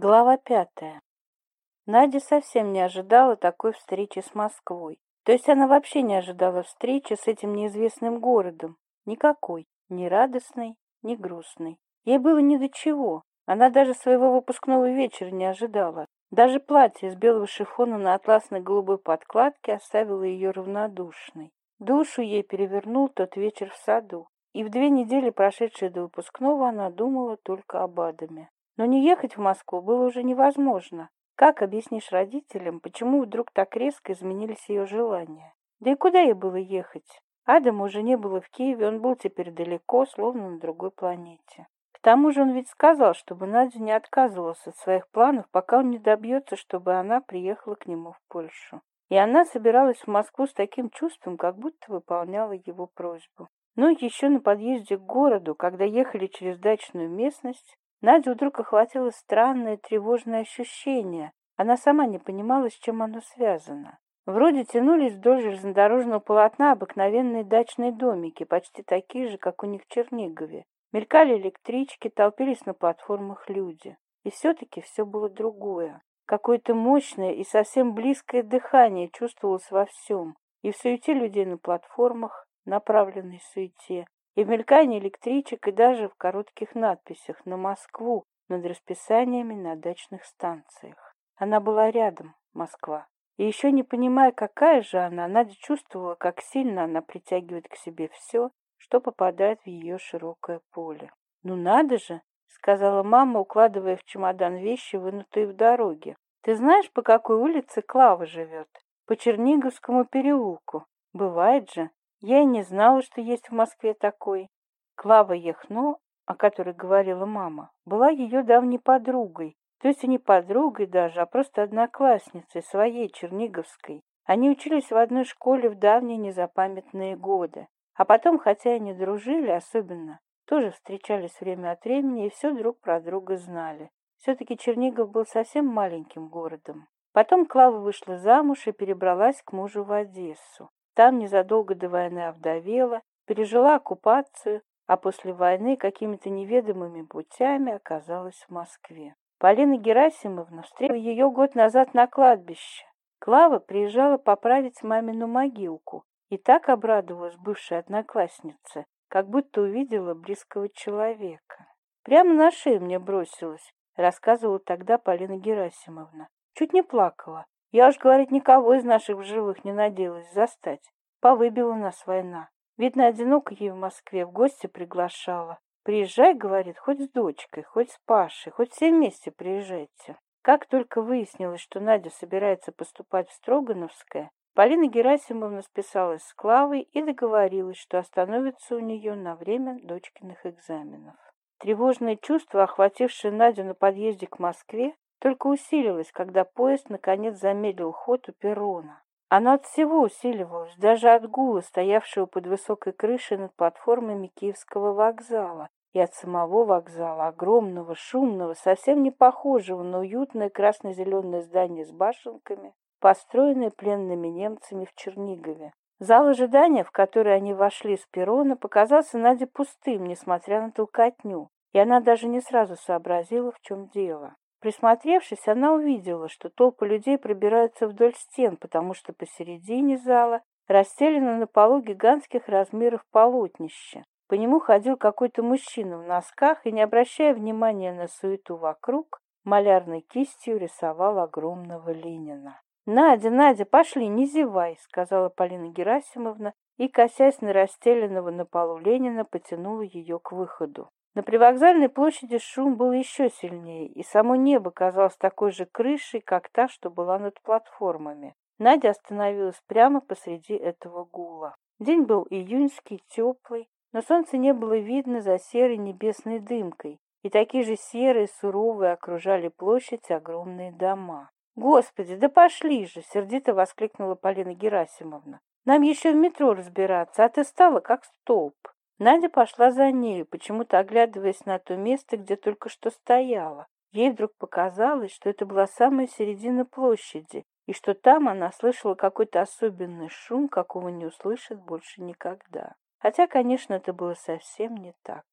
Глава пятая. Надя совсем не ожидала такой встречи с Москвой. То есть она вообще не ожидала встречи с этим неизвестным городом. Никакой. Ни радостной, ни грустной. Ей было ни до чего. Она даже своего выпускного вечера не ожидала. Даже платье из белого шифона на атласной голубой подкладке оставило ее равнодушной. Душу ей перевернул тот вечер в саду. И в две недели, прошедшие до выпускного, она думала только об Адаме но не ехать в москву было уже невозможно. Как объяснишь родителям почему вдруг так резко изменились ее желания? Да и куда ей было ехать? Адама уже не было в киеве он был теперь далеко словно на другой планете. К тому же он ведь сказал чтобы надя не отказывалась от своих планов пока он не добьется чтобы она приехала к нему в польшу. И она собиралась в Москву с таким чувством, как будто выполняла его просьбу. Ну, но еще на подъезде к городу, когда ехали через дачную местность, Надя вдруг охватила странное тревожное ощущение. Она сама не понимала, с чем оно связано. Вроде тянулись вдоль железнодорожного полотна обыкновенные дачные домики, почти такие же, как у них в Чернигове. Мелькали электрички, толпились на платформах люди. И все-таки все было другое. Какое-то мощное и совсем близкое дыхание чувствовалось во всем. И в суете людей на платформах, направленной суете, и мелькание электричек, и даже в коротких надписях на Москву над расписаниями на дачных станциях. Она была рядом, Москва. И еще не понимая, какая же она, Надя чувствовала, как сильно она притягивает к себе все, что попадает в ее широкое поле. «Ну надо же!» — сказала мама, укладывая в чемодан вещи, вынутые в дороге. «Ты знаешь, по какой улице Клава живет? По Черниговскому переулку. Бывает же, я и не знала, что есть в Москве такой. Клава Яхно, о которой говорила мама, была ее давней подругой. То есть не подругой даже, а просто одноклассницей своей, черниговской. Они учились в одной школе в давние незапамятные годы. А потом, хотя и не дружили особенно, тоже встречались время от времени и все друг про друга знали. Все-таки Чернигов был совсем маленьким городом. Потом Клава вышла замуж и перебралась к мужу в Одессу. Там незадолго до войны овдовела, пережила оккупацию, а после войны какими-то неведомыми путями оказалась в Москве. Полина Герасимовна встретила ее год назад на кладбище. Клава приезжала поправить мамину могилку и так обрадовалась бывшая одноклассница, как будто увидела близкого человека. Прямо на шею мне бросилась, рассказывала тогда Полина Герасимовна. Чуть не плакала, я уж, говорит, никого из наших живых не надеялась застать. Повыбила нас война. Видно, одиноко ей в Москве в гости приглашала. Приезжай, говорит, хоть с дочкой, хоть с Пашей, хоть все вместе приезжайте. Как только выяснилось, что Надя собирается поступать в Строгановское, Полина Герасимовна списалась с Клавой и договорилась, что остановится у нее на время дочкиных экзаменов. Тревожное чувство, охватившее Надю на подъезде к Москве, только усиливалось, когда поезд наконец замедлил ход у перрона. Она от всего усиливалась, даже от гула, стоявшего под высокой крышей над платформами Киевского вокзала, и от самого вокзала, огромного, шумного, совсем не похожего на уютное красно-зеленое здание с башенками, построенное пленными немцами в Чернигове. Зал ожидания, в который они вошли с перрона, показался Наде пустым, несмотря на толкотню, и она даже не сразу сообразила, в чем дело. Присмотревшись, она увидела, что толпы людей пробираются вдоль стен, потому что посередине зала расстелено на полу гигантских размеров полотнище. По нему ходил какой-то мужчина в носках и, не обращая внимания на суету вокруг, малярной кистью рисовал огромного Ленина. «Надя, Надя, пошли, не зевай!» — сказала Полина Герасимовна и, косясь на расстеленного на полу Ленина, потянула ее к выходу. На привокзальной площади шум был еще сильнее, и само небо казалось такой же крышей, как та, что была над платформами. Надя остановилась прямо посреди этого гула. День был июньский, теплый, но солнце не было видно за серой небесной дымкой, и такие же серые, суровые окружали площадь огромные дома. «Господи, да пошли же!» — сердито воскликнула Полина Герасимовна. «Нам еще в метро разбираться, а ты стала как столб!» Надя пошла за нею, почему-то оглядываясь на то место, где только что стояла. Ей вдруг показалось, что это была самая середина площади, и что там она слышала какой-то особенный шум, какого не услышит больше никогда. Хотя, конечно, это было совсем не так.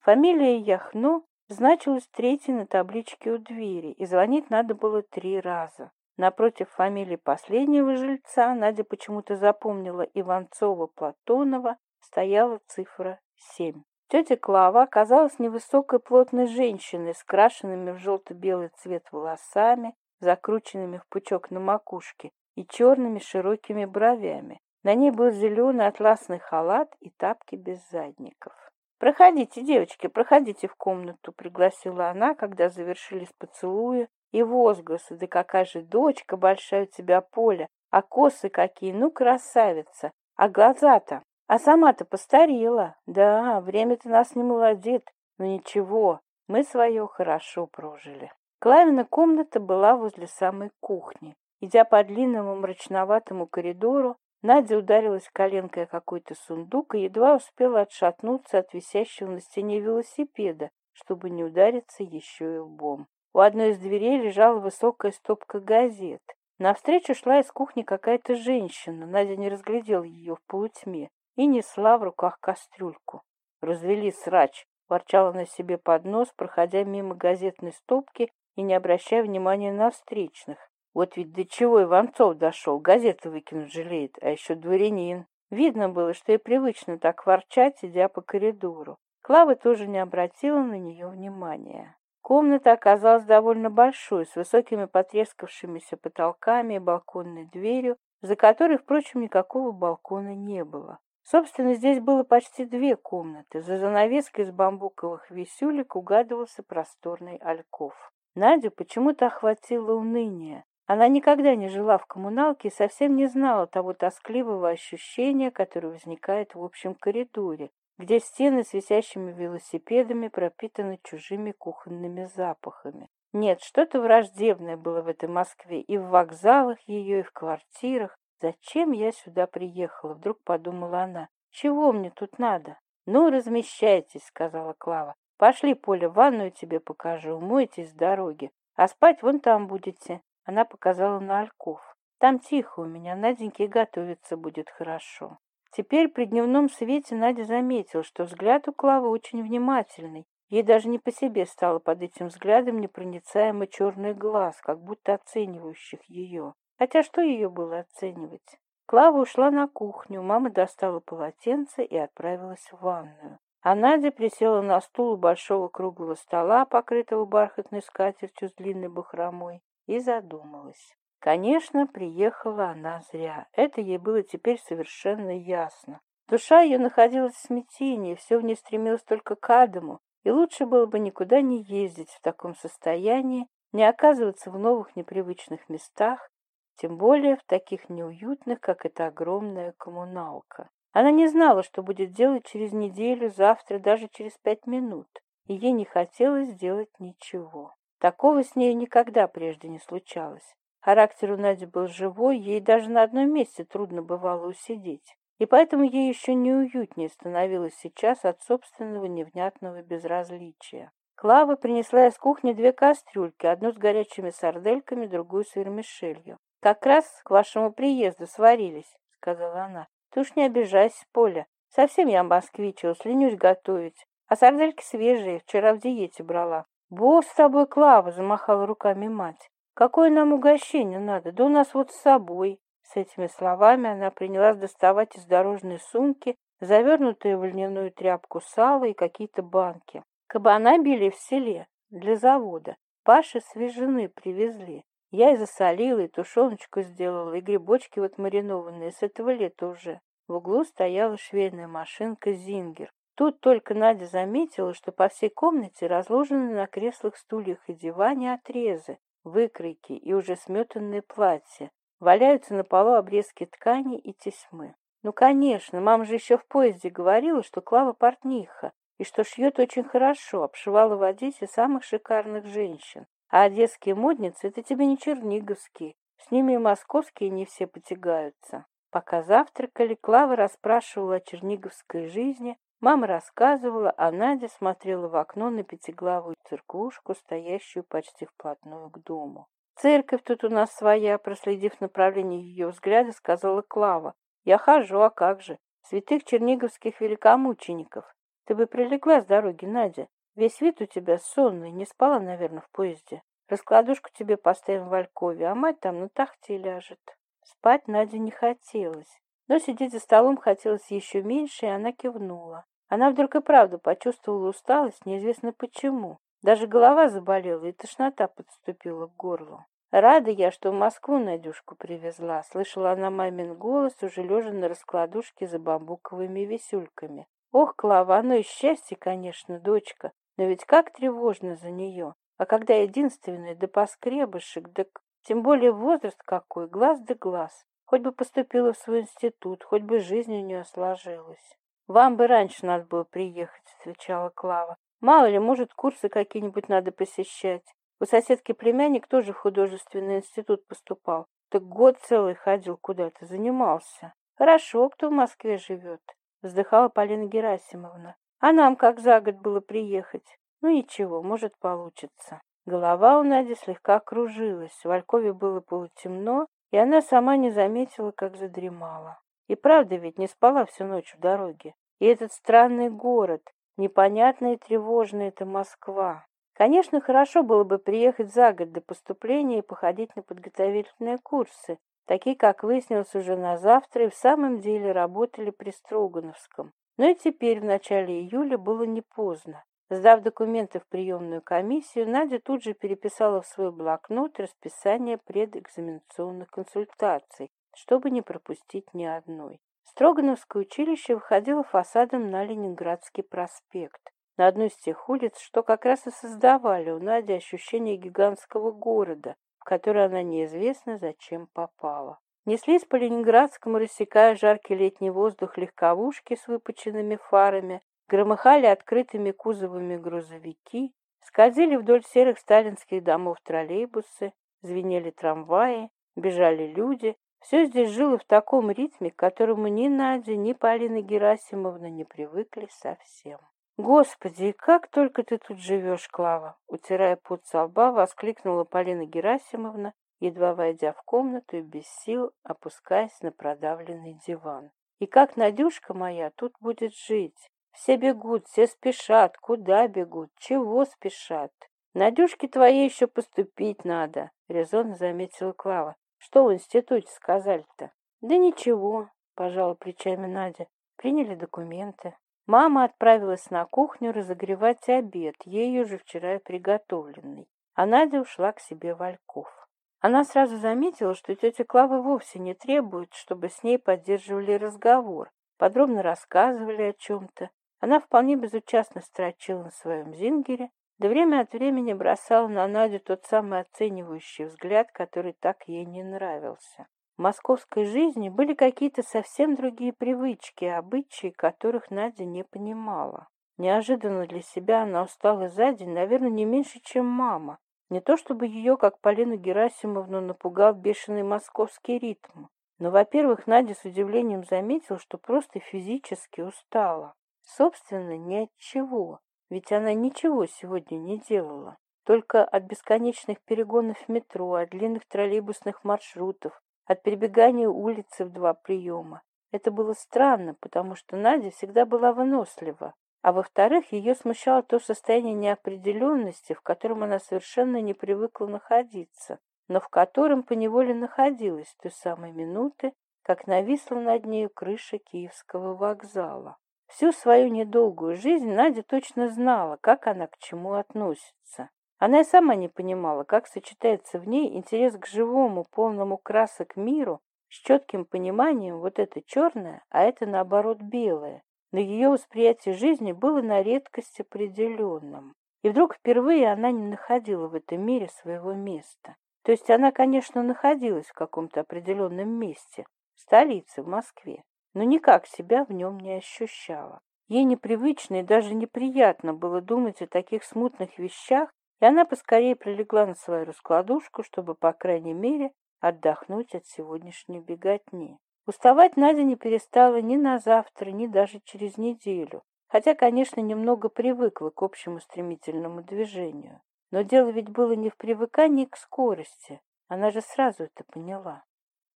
Фамилия Яхно значилась третьей на табличке у двери, и звонить надо было три раза. Напротив фамилии последнего жильца Надя почему-то запомнила Иванцова-Платонова, стояла цифра семь. Тетя Клава оказалась невысокой плотной женщиной с крашенными в желто-белый цвет волосами, закрученными в пучок на макушке и черными широкими бровями. На ней был зеленый атласный халат и тапки без задников. «Проходите, девочки, проходите в комнату», — пригласила она, когда завершились поцелуи и возгласы. «Да какая же дочка большая у тебя, Поля! А косы какие! Ну, красавица! А глаза-то!» а сама-то постарела. Да, время-то нас не молодит, но ничего, мы свое хорошо прожили. Клавина комната была возле самой кухни. Идя по длинному мрачноватому коридору, Надя ударилась коленкой о какой-то сундук и едва успела отшатнуться от висящего на стене велосипеда, чтобы не удариться еще и лбом. У одной из дверей лежала высокая стопка газет. Навстречу шла из кухни какая-то женщина. Надя не разглядела ее в полутьме и несла в руках кастрюльку. Развели срач, ворчала на себе под нос, проходя мимо газетной стопки и не обращая внимания на встречных. Вот ведь до чего Иванцов дошел, газету выкинуть жалеет, а еще дворянин. Видно было, что и привычно так ворчать, идя по коридору. Клава тоже не обратила на нее внимания. Комната оказалась довольно большой, с высокими потрескавшимися потолками и балконной дверью, за которой, впрочем, никакого балкона не было. Собственно, здесь было почти две комнаты. За занавеской из бамбуковых висюлек угадывался просторный альков. Надю почему-то охватило уныние. Она никогда не жила в коммуналке и совсем не знала того тоскливого ощущения, которое возникает в общем коридоре, где стены с висящими велосипедами пропитаны чужими кухонными запахами. Нет, что-то враждебное было в этой Москве и в вокзалах ее, и в квартирах, Зачем я сюда приехала? Вдруг подумала она. Чего мне тут надо? Ну, размещайтесь, сказала Клава. Пошли, Поля, ванную тебе покажу, умойтесь с дороги. А спать вон там будете. Она показала на Ольков. Там тихо у меня, Наденьке готовиться будет хорошо. Теперь при дневном свете Надя заметила, что взгляд у Клавы очень внимательный. Ей даже не по себе стало под этим взглядом непроницаемый черный глаз, как будто оценивающих ее хотя что ее было оценивать? Клава ушла на кухню, мама достала полотенце и отправилась в ванную. А Надя присела на стул у большого круглого стола, покрытого бархатной скатертью с длинной бахромой, и задумалась. Конечно, приехала она зря. Это ей было теперь совершенно ясно. Душа ее находилась в смятении, все в ней стремилось только к Адаму, и лучше было бы никуда не ездить в таком состоянии, не оказываться в новых непривычных местах, тем более в таких неуютных, как эта огромная коммуналка. Она не знала, что будет делать через неделю, завтра, даже через пять минут, и ей не хотелось делать ничего. Такого с ней никогда прежде не случалось. Характер у Нади был живой, ей даже на одном месте трудно бывало усидеть. И поэтому ей еще неуютнее становилось сейчас от собственного невнятного безразличия. Клава принесла из кухни две кастрюльки, одну с горячими сардельками, другую с вермишелью. Как раз к вашему приезду сварились, сказала она. Ты уж не обижайся, Поля. Совсем я москвича усленюсь готовить. А сардельки свежие, вчера в диете брала. Бог с тобой, Клава, замахала руками мать. Какое нам угощение надо? Да у нас вот с собой. С этими словами она принялась доставать из дорожной сумки завернутые в льняную тряпку сало и какие-то банки. Кабана били в селе для завода. Паши свежины привезли. Я и засолила, и тушеночку сделала, и грибочки вот маринованные с этого сотвали уже В углу стояла швейная машинка «Зингер». Тут только Надя заметила, что по всей комнате разложены на креслах, стульях и диване отрезы, выкройки и уже сметанные платья. Валяются на полу обрезки ткани и тесьмы. Ну, конечно, мама же еще в поезде говорила, что Клава портниха, и что шьет очень хорошо, обшивала водитель самых шикарных женщин. А одесские модницы – это тебе не черниговские. С ними и московские не все потягаются. Пока завтракали, Клава расспрашивала о черниговской жизни, мама рассказывала, а Надя смотрела в окно на пятиглавую церквушку, стоящую почти вплотную к дому. «Церковь тут у нас своя», – проследив направление ее взгляда, сказала Клава. «Я хожу, а как же? Святых черниговских великомучеников. Ты бы прилегла с дороги, Надя. Весь вид у тебя сонный, не спала, наверное, в поезде. Раскладушку тебе поставим в Алькове, а мать там на тахте ляжет. Спать Наде не хотелось, но сидеть за столом хотелось еще меньше, и она кивнула. Она вдруг и правда почувствовала усталость, неизвестно почему. Даже голова заболела, и тошнота подступила к горлу. «Рада я, что в Москву Надюшку привезла», — слышала она мамин голос, уже лежа на раскладушке за бамбуковыми висюльками. «Ох, Клава, оно и счастье, конечно, дочка, но ведь как тревожно за нее. А когда единственная, да поскребышек, да тем более возраст какой, глаз да глаз. Хоть бы поступила в свой институт, хоть бы жизнь у нее сложилась. «Вам бы раньше надо было приехать», — отвечала Клава. «Мало ли, может, курсы какие-нибудь надо посещать. У соседки племянник тоже в художественный институт поступал. Так год целый ходил куда-то, занимался. Хорошо, кто в Москве живет», — вздыхала Полина Герасимовна. А нам как за год было приехать. Ну ничего, может получится. Голова у Нади слегка кружилась, в Алькове было полутемно, и она сама не заметила, как задремала. И правда ведь не спала всю ночь в дороге. И этот странный город, непонятная и тревожная это Москва. Конечно, хорошо было бы приехать за год до поступления и походить на подготовительные курсы, такие, как выяснилось уже на завтра, и в самом деле работали при Строгановском. Но и теперь, в начале июля, было не поздно. Сдав документы в приемную комиссию, Надя тут же переписала в свой блокнот расписание предэкзаменационных консультаций, чтобы не пропустить ни одной. Строгановское училище выходило фасадом на Ленинградский проспект, на одну из тех улиц, что как раз и создавали у Нади ощущение гигантского города, в который она неизвестно зачем попала. Неслись по ленинградскому рассекая жаркий летний воздух легковушки с выпученными фарами, громыхали открытыми кузовами грузовики, скользили вдоль серых сталинских домов троллейбусы, звенели трамваи, бежали люди. Все здесь жило в таком ритме, к которому ни Надя, ни Полина Герасимовна не привыкли совсем. «Господи, как только ты тут живешь, Клава!» Утирая пот со лба, воскликнула Полина Герасимовна, едва войдя в комнату и без сил опускаясь на продавленный диван. И как Надюшка моя тут будет жить? Все бегут, все спешат, куда бегут, чего спешат? Надюшке твоей еще поступить надо, резонно заметила Клава. Что в институте сказали-то? Да ничего, пожала плечами Надя. Приняли документы. Мама отправилась на кухню разогревать обед, ею же вчера приготовленный. А Надя ушла к себе в Ольков. Она сразу заметила, что тетя Клава вовсе не требует, чтобы с ней поддерживали разговор, подробно рассказывали о чем-то. Она вполне безучастно строчила на своем зингере, да время от времени бросала на Надю тот самый оценивающий взгляд, который так ей не нравился. В московской жизни были какие-то совсем другие привычки и обычаи, которых Надя не понимала. Неожиданно для себя она устала за день, наверное, не меньше, чем мама, не то чтобы ее, как Полину Герасимовну, напугал бешеный московский ритм, но, во-первых, Надя с удивлением заметила, что просто физически устала. Собственно, ни от чего, ведь она ничего сегодня не делала. Только от бесконечных перегонов в метро, от длинных троллейбусных маршрутов, от перебегания улицы в два приема. Это было странно, потому что Надя всегда была вынослива, а во-вторых, ее смущало то состояние неопределенности, в котором она совершенно не привыкла находиться, но в котором поневоле находилась с той самой минуты, как нависла над нею крыша Киевского вокзала. Всю свою недолгую жизнь Надя точно знала, как она к чему относится. Она и сама не понимала, как сочетается в ней интерес к живому, полному красок миру с четким пониманием вот это черное, а это наоборот белое, но ее восприятие жизни было на редкость определенным. И вдруг впервые она не находила в этом мире своего места. То есть она, конечно, находилась в каком-то определенном месте, в столице, в Москве, но никак себя в нем не ощущала. Ей непривычно и даже неприятно было думать о таких смутных вещах, и она поскорее прилегла на свою раскладушку, чтобы, по крайней мере, отдохнуть от сегодняшней беготни. Уставать Надя не перестала ни на завтра, ни даже через неделю, хотя, конечно, немного привыкла к общему стремительному движению. Но дело ведь было не в привыкании к скорости, она же сразу это поняла.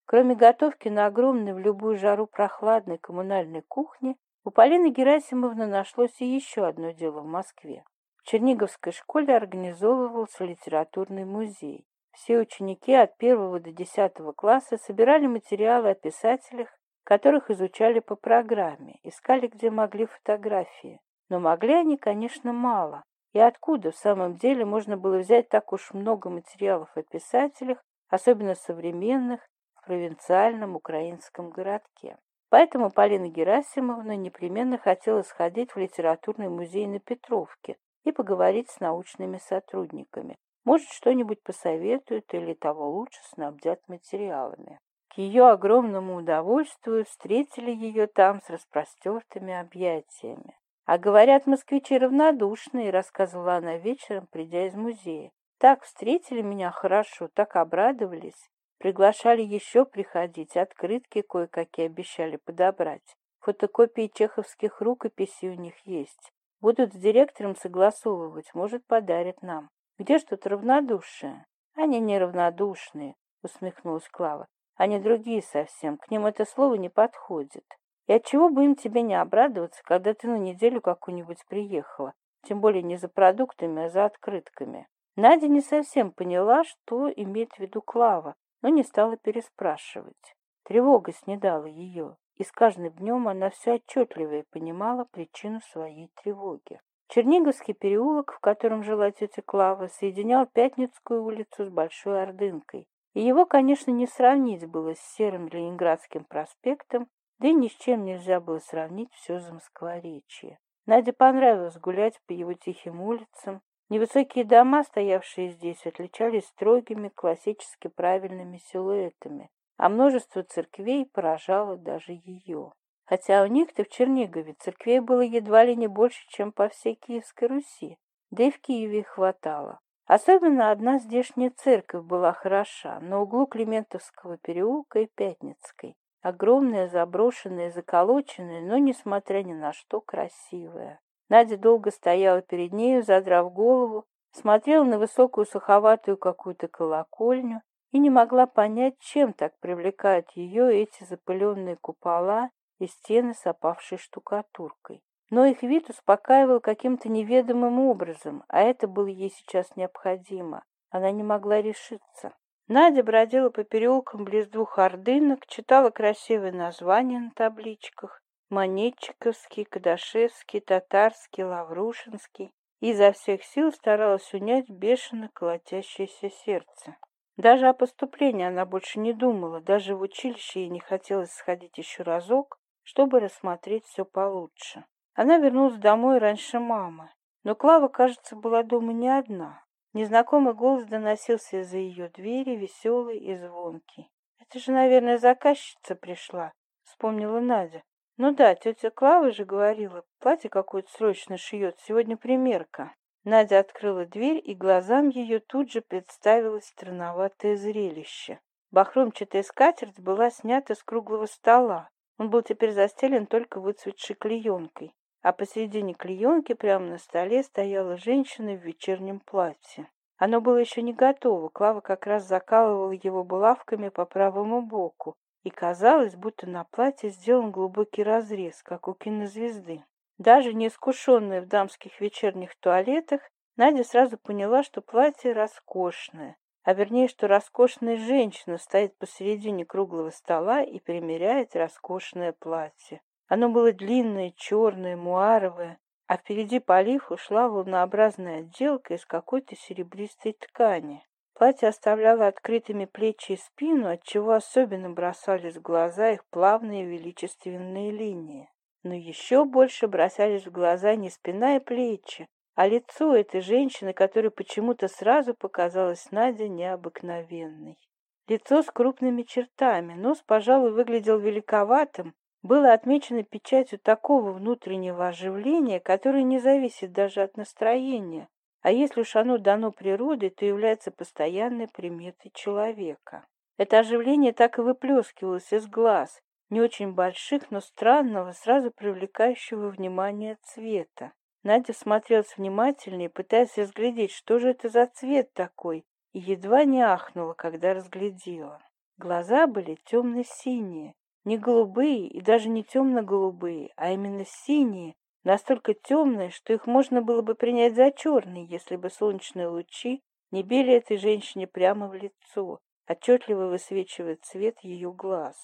Кроме готовки на огромной в любую жару прохладной коммунальной кухне, у Полины Герасимовны нашлось и еще одно дело в Москве. В Черниговской школе организовывался литературный музей. Все ученики от первого до десятого класса собирали материалы о писателях, которых изучали по программе, искали где могли фотографии. Но могли они, конечно, мало. И откуда в самом деле можно было взять так уж много материалов о писателях, особенно современных, в провинциальном украинском городке? Поэтому Полина Герасимовна непременно хотела сходить в литературный музей на Петровке и поговорить с научными сотрудниками. Может, что-нибудь посоветуют или того лучше снабдят материалами. К ее огромному удовольствию встретили ее там с распростертыми объятиями. А говорят, москвичи равнодушные, рассказывала она вечером, придя из музея. Так встретили меня хорошо, так обрадовались. Приглашали еще приходить, открытки кое-какие обещали подобрать. Фотокопии чеховских рукописей у них есть. Будут с директором согласовывать, может, подарят нам. Где ж тут равнодушие? Они не равнодушные, усмехнулась Клава. Они другие совсем, к ним это слово не подходит. И отчего бы им тебе не обрадоваться, когда ты на неделю какую-нибудь приехала, тем более не за продуктами, а за открытками. Надя не совсем поняла, что имеет в виду Клава, но не стала переспрашивать. Тревога снедала ее, и с каждым днем она все отчетливее понимала причину своей тревоги. Черниговский переулок, в котором жила тетя Клава, соединял Пятницкую улицу с Большой Ордынкой. И его, конечно, не сравнить было с серым Ленинградским проспектом, да и ни с чем нельзя было сравнить все замоскворечье. Наде понравилось гулять по его тихим улицам. Невысокие дома, стоявшие здесь, отличались строгими, классически правильными силуэтами, а множество церквей поражало даже ее. Хотя у них-то в Чернигове церквей было едва ли не больше, чем по всей Киевской Руси, да и в Киеве хватало. Особенно одна здешняя церковь была хороша, на углу Климентовского переулка и Пятницкой. Огромная, заброшенная, заколоченная, но, несмотря ни на что, красивая. Надя долго стояла перед нею, задрав голову, смотрела на высокую суховатую какую-то колокольню и не могла понять, чем так привлекают ее эти запыленные купола и стены с опавшей штукатуркой. Но их вид успокаивал каким-то неведомым образом, а это было ей сейчас необходимо. Она не могла решиться. Надя бродила по переулкам близ двух ордынок, читала красивые названия на табличках Монетчиковский, Кадашевский, Татарский, Лаврушинский и изо всех сил старалась унять бешено колотящееся сердце. Даже о поступлении она больше не думала, даже в училище ей не хотелось сходить еще разок, чтобы рассмотреть все получше. Она вернулась домой раньше мамы. Но Клава, кажется, была дома не одна. Незнакомый голос доносился из-за ее двери, веселый и звонкий. «Это же, наверное, заказчица пришла», — вспомнила Надя. «Ну да, тетя Клава же говорила, платье какое-то срочно шьет, сегодня примерка». Надя открыла дверь, и глазам ее тут же представилось странноватое зрелище. Бахромчатая скатерть была снята с круглого стола. Он был теперь застелен только выцветшей клеенкой, а посередине клеенки прямо на столе стояла женщина в вечернем платье. Оно было еще не готово, Клава как раз закалывала его булавками по правому боку, и казалось, будто на платье сделан глубокий разрез, как у кинозвезды. Даже неискушенная в дамских вечерних туалетах, Надя сразу поняла, что платье роскошное, а вернее, что роскошная женщина стоит посередине круглого стола и примеряет роскошное платье. Оно было длинное, черное, муаровое, а впереди по ушла волнообразная отделка из какой-то серебристой ткани. Платье оставляло открытыми плечи и спину, отчего особенно бросались в глаза их плавные величественные линии. Но еще больше бросались в глаза не спина и плечи, а лицо этой женщины, которое почему-то сразу показалось Наде необыкновенной. Лицо с крупными чертами, нос, пожалуй, выглядел великоватым, было отмечено печатью такого внутреннего оживления, которое не зависит даже от настроения, а если уж оно дано природой, то является постоянной приметой человека. Это оживление так и выплескивалось из глаз, не очень больших, но странного, сразу привлекающего внимание цвета. Надя смотрела с внимательнее, пытаясь разглядеть, что же это за цвет такой, и едва не ахнула, когда разглядела. Глаза были темно-синие, не голубые и даже не темно-голубые, а именно синие, настолько темные, что их можно было бы принять за черные, если бы солнечные лучи не били этой женщине прямо в лицо, отчетливо высвечивая цвет ее глаз.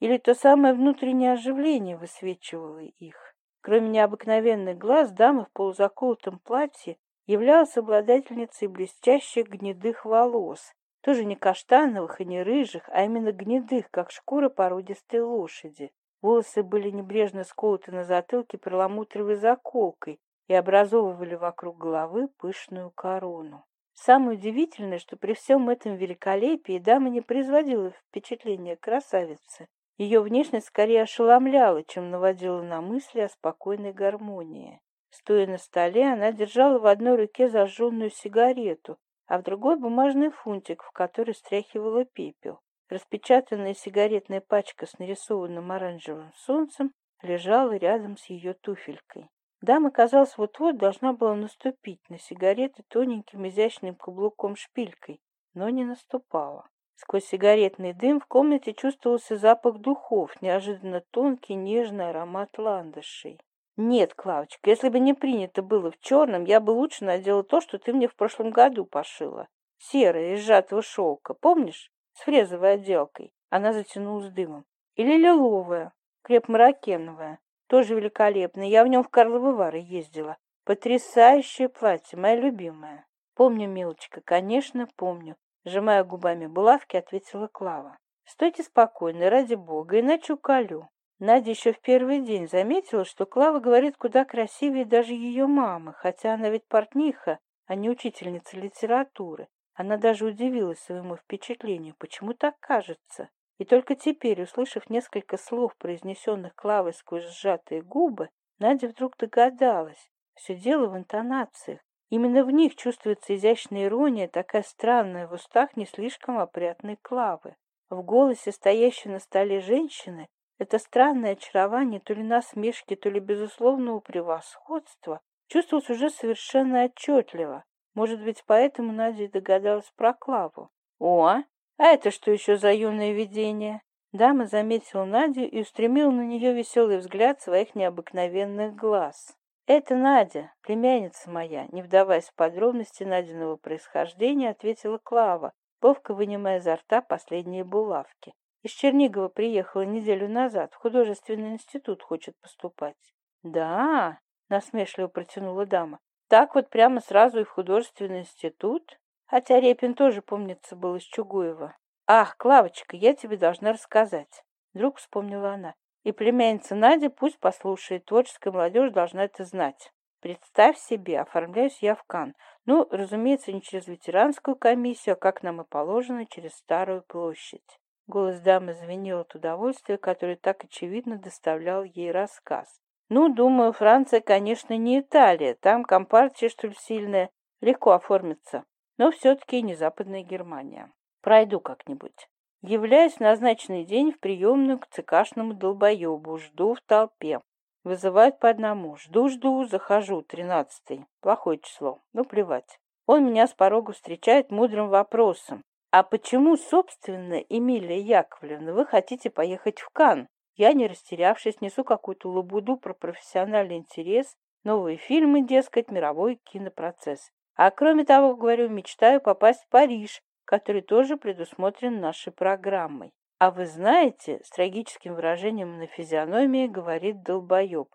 Или то самое внутреннее оживление высвечивало их. Кроме необыкновенных глаз, дамы в полузаколотом платье являлась обладательницей блестящих гнедых волос, тоже не каштановых и не рыжих, а именно гнедых, как шкура породистой лошади. Волосы были небрежно сколоты на затылке перламутровой заколкой и образовывали вокруг головы пышную корону. Самое удивительное, что при всем этом великолепии дама не производила впечатления красавицы, ее внешность скорее ошеломляла, чем наводила на мысли о спокойной гармонии. Стоя на столе, она держала в одной руке зажженную сигарету, а в другой бумажный фунтик, в который стряхивала пепел. Распечатанная сигаретная пачка с нарисованным оранжевым солнцем лежала рядом с ее туфелькой. Дама, казалось, вот-вот должна была наступить на сигареты тоненьким изящным каблуком-шпилькой, но не наступала. Сквозь сигаретный дым в комнате чувствовался запах духов, неожиданно тонкий, нежный аромат ландышей. «Нет, Клавочка, если бы не принято было в черном, я бы лучше надела то, что ты мне в прошлом году пошила. Серое, из сжатого шелка, помнишь? С фрезовой отделкой». Она затянулась дымом. «Или лиловое, крепмаракеновое, тоже великолепная. Я в нем в Карловы Вары ездила. Потрясающее платье, моя любимая». «Помню, милочка, конечно, помню сжимая губами булавки, ответила Клава. «Стойте спокойно, ради бога, иначе уколю». Надя еще в первый день заметила, что Клава говорит куда красивее даже ее мамы, хотя она ведь портниха, а не учительница литературы. Она даже удивилась своему впечатлению, почему так кажется. И только теперь, услышав несколько слов, произнесенных Клавой сквозь сжатые губы, Надя вдруг догадалась. Все дело в интонациях. Именно в них чувствуется изящная ирония, такая странная в устах не слишком опрятной Клавы. В голосе стоящей на столе женщины это странное очарование то ли насмешки, то ли безусловного превосходства чувствовалось уже совершенно отчетливо. Может быть, поэтому Надя и догадалась про Клаву. «О, а это что еще за юное видение?» Дама заметила Надю и устремила на нее веселый взгляд своих необыкновенных глаз. «Это Надя, племянница моя», не вдаваясь в подробности Надиного происхождения, ответила Клава, ловко вынимая изо рта последние булавки. «Из Чернигова приехала неделю назад, в художественный институт хочет поступать». «Да», — насмешливо протянула дама, «так вот прямо сразу и в художественный институт?» Хотя Репин тоже, помнится, был из Чугуева. «Ах, Клавочка, я тебе должна рассказать!» Вдруг вспомнила она и племянница Надя пусть послушает. Творческая молодежь должна это знать. Представь себе, оформляюсь я в Кан. Ну, разумеется, не через ветеранскую комиссию, а как нам и положено, через Старую площадь. Голос дамы звенел от удовольствия, которое так очевидно доставлял ей рассказ. Ну, думаю, Франция, конечно, не Италия. Там компартия, что ли, сильная. Легко оформится. Но все-таки не Западная Германия. Пройду как-нибудь являясь в назначенный день в приемную к цикашному долбоебу, жду в толпе. Вызывают по одному. Жду-жду, захожу, тринадцатый. Плохое число, но плевать. Он меня с порога встречает мудрым вопросом. А почему, собственно, Эмилия Яковлевна, вы хотите поехать в Кан? Я, не растерявшись, несу какую-то лабуду про профессиональный интерес, новые фильмы, дескать, мировой кинопроцесс. А кроме того, говорю, мечтаю попасть в Париж, который тоже предусмотрен нашей программой. А вы знаете, с трагическим выражением на физиономии говорит долбоеб.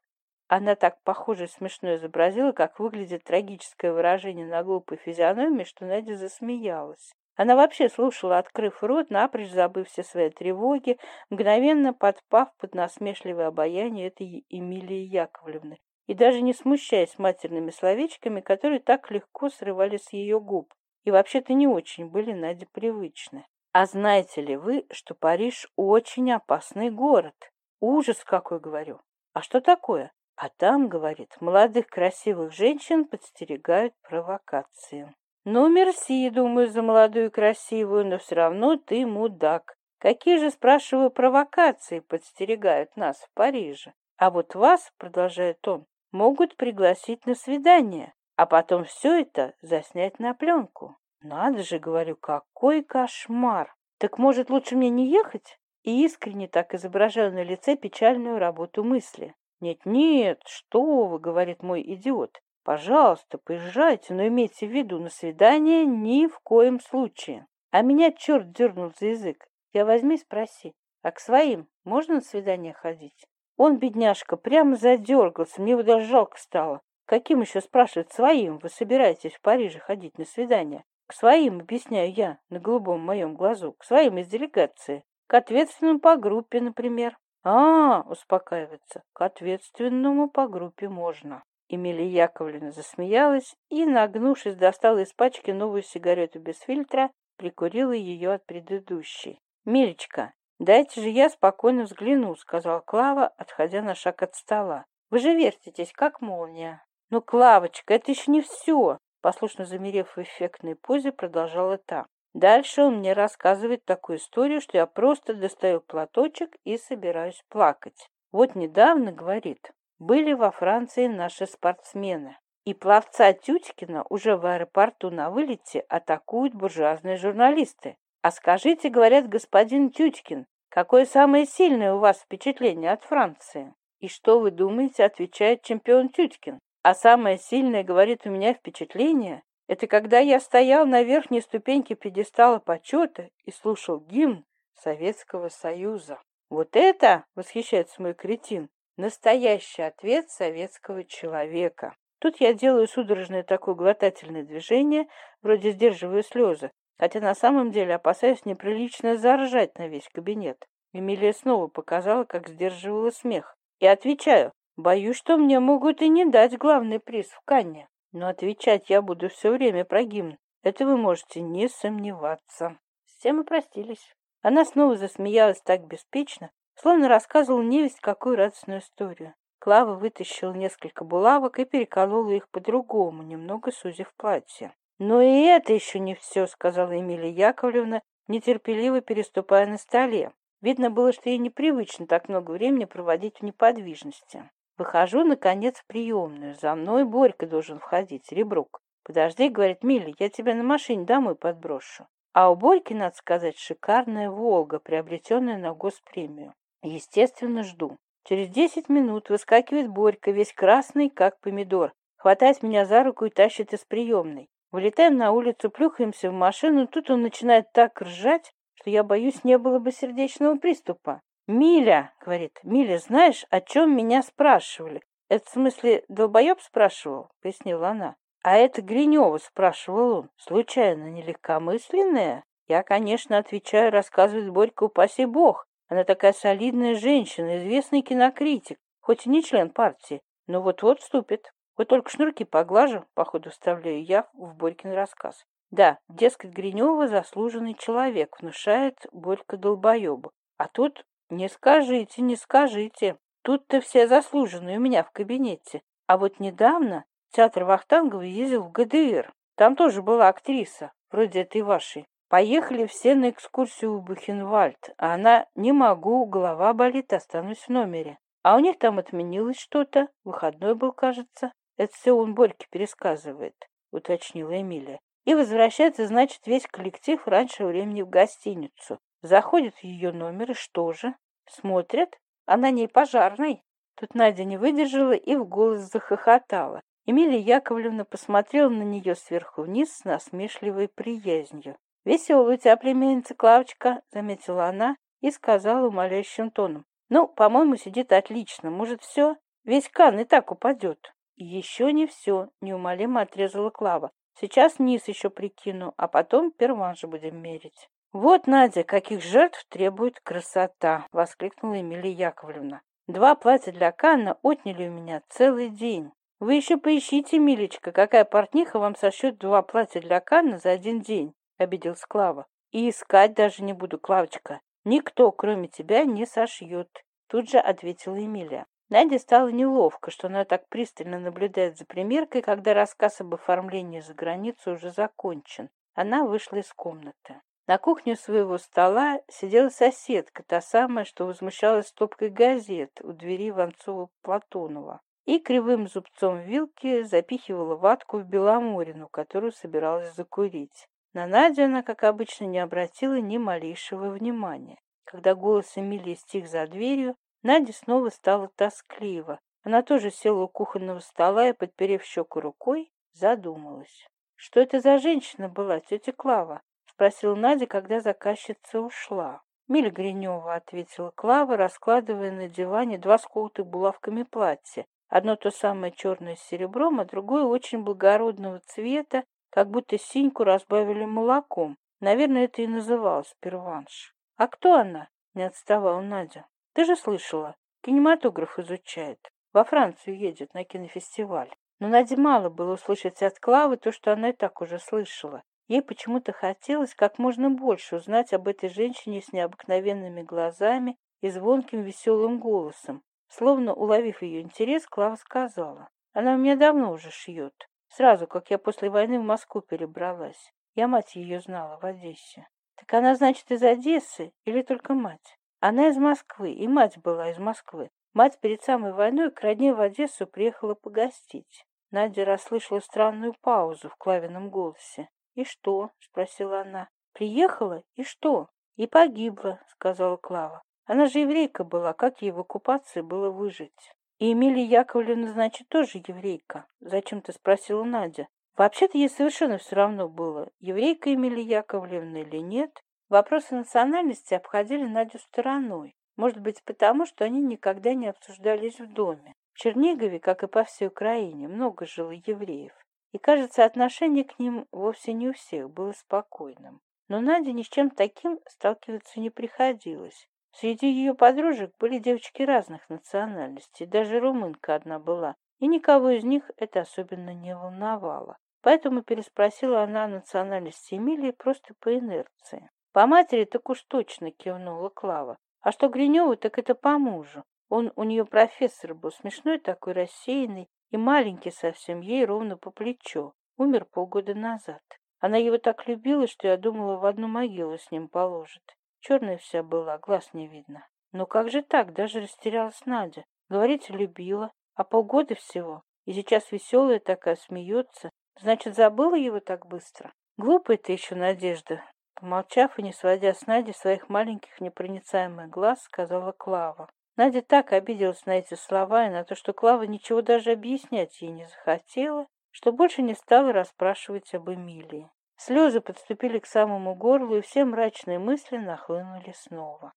Она так похоже смешно изобразила, как выглядит трагическое выражение на глупой физиономии, что Надя засмеялась. Она вообще слушала, открыв рот, напрочь забыв все свои тревоги, мгновенно подпав под насмешливое обаяние этой Эмилии Яковлевны и даже не смущаясь матерными словечками, которые так легко срывались с ее губ. И вообще-то не очень были Наде привычны. А знаете ли вы, что Париж очень опасный город? Ужас какой, говорю. А что такое? А там, говорит, молодых красивых женщин подстерегают провокации. Ну, мерси, думаю, за молодую и красивую, но все равно ты мудак. Какие же, спрашиваю, провокации подстерегают нас в Париже? А вот вас, продолжает он, могут пригласить на свидание а потом все это заснять на пленку. Надо же, говорю, какой кошмар! Так может, лучше мне не ехать? И искренне так изображаю на лице печальную работу мысли. «Нет-нет, что вы!» — говорит мой идиот. «Пожалуйста, поезжайте, но имейте в виду, на свидание ни в коем случае». А меня черт дернул за язык. Я возьми спроси, а к своим можно на свидание ходить? Он, бедняжка, прямо задергался, мне его даже жалко стало. Каким еще, спрашивает, своим вы собираетесь в Париже ходить на свидание? К своим, объясняю я, на голубом моем глазу, к своим из делегации, к ответственным по группе, например. А, успокаивается, к ответственному по группе можно. Эмилия Яковлевна засмеялась и, нагнувшись, достала из пачки новую сигарету без фильтра, прикурила ее от предыдущей. «Милечка, дайте же я спокойно взгляну», — сказал Клава, отходя на шаг от стола. «Вы же вертитесь, как молния» ну клавочка это еще не все послушно замерев в эффектной позе продолжала та дальше он мне рассказывает такую историю что я просто достаю платочек и собираюсь плакать вот недавно говорит были во франции наши спортсмены и пловца Тютькина уже в аэропорту на вылете атакуют буржуазные журналисты. А скажите, говорят, господин Тютькин, какое самое сильное у вас впечатление от Франции? И что вы думаете, отвечает чемпион Тютькин? а самое сильное говорит у меня впечатление, это когда я стоял на верхней ступеньке пьедестала почета и слушал гимн Советского Союза. Вот это, восхищается мой кретин, настоящий ответ советского человека. Тут я делаю судорожное такое глотательное движение, вроде сдерживаю слезы, хотя на самом деле опасаюсь неприлично заржать на весь кабинет. Эмилия снова показала, как сдерживала смех. И отвечаю, Боюсь, что мне могут и не дать главный приз в Канне, но отвечать я буду все время про гимн. Это вы можете не сомневаться. Все мы простились. Она снова засмеялась так беспечно, словно рассказывала невесть какую радостную историю. Клава вытащила несколько булавок и переколола их по-другому, немного сузив платье. «Но и это еще не все», — сказала Эмилия Яковлевна, нетерпеливо переступая на столе. Видно было, что ей непривычно так много времени проводить в неподвижности. Выхожу, наконец, в приемную. За мной Борька должен входить, Ребрук. «Подожди», — говорит Милли, — «я тебя на машине домой подброшу». А у Борьки, надо сказать, шикарная «Волга», приобретенная на госпремию. Естественно, жду. Через десять минут выскакивает Борька, весь красный, как помидор, хватает меня за руку и тащит из приемной. Вылетаем на улицу, плюхаемся в машину, тут он начинает так ржать, что я боюсь, не было бы сердечного приступа. Миля, говорит, Миля, знаешь, о чем меня спрашивали? Это в смысле долбоеб спрашивал, пояснила она. А это Гринева спрашивал он. Случайно, не легкомысленная? Я, конечно, отвечаю, рассказывает Борька, упаси бог. Она такая солидная женщина, известный кинокритик, хоть и не член партии, но вот-вот ступит. Вот только шнурки поглажу, походу вставляю я в Борькин рассказ. Да, дескать, Гринева заслуженный человек, внушает Борька долбоебу. А тут не скажите, не скажите. Тут-то все заслуженные у меня в кабинете. А вот недавно театр Вахтангова ездил в ГДР. Там тоже была актриса, вроде этой вашей. Поехали все на экскурсию в Бухенвальд, а она «не могу, голова болит, останусь в номере». А у них там отменилось что-то, выходной был, кажется. Это все он Борьке пересказывает, уточнила Эмилия. И возвращается, значит, весь коллектив раньше времени в гостиницу. Заходит в ее номер, и что же? смотрят, а она ней пожарный. Тут Надя не выдержала и в голос захохотала. Эмилия Яковлевна посмотрела на нее сверху вниз с насмешливой приязнью. «Веселая у тебя племянница Клавочка», — заметила она и сказала умоляющим тоном. «Ну, по-моему, сидит отлично. Может, все? Весь кан и так упадет». «Еще не все», — неумолимо отрезала Клава. «Сейчас низ еще прикину, а потом перванж будем мерить». «Вот, Надя, каких жертв требует красота!» — воскликнула Эмилия Яковлевна. «Два платья для Канна отняли у меня целый день. Вы еще поищите, милечка, какая портниха вам сошьет два платья для Канна за один день!» — обиделась Клава. «И искать даже не буду, Клавочка. Никто, кроме тебя, не сошьет!» — тут же ответила Эмилия. Наде стало неловко, что она так пристально наблюдает за примеркой, когда рассказ об оформлении за границу уже закончен. Она вышла из комнаты. На кухне своего стола сидела соседка, та самая, что возмущалась стопкой газет у двери Ванцова Платонова, и кривым зубцом вилки запихивала ватку в Беломорину, которую собиралась закурить. На Надю она, как обычно, не обратила ни малейшего внимания. Когда голос Эмилии стих за дверью, Надя снова стала тоскливо. Она тоже села у кухонного стола и, подперев щеку рукой, задумалась. Что это за женщина была, тетя Клава? спросил Надя, когда заказчица ушла. Миль Гринева, — ответила Клава, раскладывая на диване два сколотых булавками платья. Одно то самое черное с серебром, а другое очень благородного цвета, как будто синьку разбавили молоком. Наверное, это и называлось перванш. — А кто она? — не отставал Надя. — Ты же слышала, кинематограф изучает. Во Францию едет на кинофестиваль. Но Наде мало было услышать от Клавы то, что она и так уже слышала. Ей почему-то хотелось как можно больше узнать об этой женщине с необыкновенными глазами и звонким веселым голосом. Словно уловив ее интерес, Клава сказала. «Она у меня давно уже шьет. Сразу, как я после войны в Москву перебралась. Я мать ее знала в Одессе». «Так она, значит, из Одессы или только мать?» «Она из Москвы, и мать была из Москвы. Мать перед самой войной к родне в Одессу приехала погостить». Надя расслышала странную паузу в Клавином голосе и что? Спросила она. Приехала? И что? И погибла сказала клава. Она же еврейка была как ей в оккупации было выжить? И эмилия яковлевна значит тоже еврейка? Зачем то спросила надя. Вообще-то ей совершенно все равно было еврейка эмилия яковлевна или нет. Вопросы национальности обходили надю стороной. Может быть потому что они никогда не обсуждались в доме. В чернигове как и по всей украине много жило евреев. И, кажется, отношение к ним вовсе не у всех было спокойным. Но Наде ни с чем таким сталкиваться не приходилось. Среди ее подружек были девочки разных национальностей, даже румынка одна была, и никого из них это особенно не волновало. Поэтому переспросила она о национальности Эмилии просто по инерции. По матери так уж точно кивнула Клава. А что Гриневу, так это по мужу. Он у нее профессор был, смешной такой, рассеянный, и маленький со ей ровно по плечу. Умер полгода назад. Она его так любила, что я думала, в одну могилу с ним положит. Черная вся была, глаз не видно. Но как же так, даже растерялась Надя. Говорить любила, а полгода всего. И сейчас веселая такая, смеется. Значит, забыла его так быстро? Глупая ты еще надежда. Помолчав и не сводя с Нади своих маленьких непроницаемых глаз, сказала Клава. Надя так обиделась на эти слова и на то, что Клава ничего даже объяснять ей не захотела, что больше не стала расспрашивать об Эмилии. Слезы подступили к самому горлу, и все мрачные мысли нахлынули снова.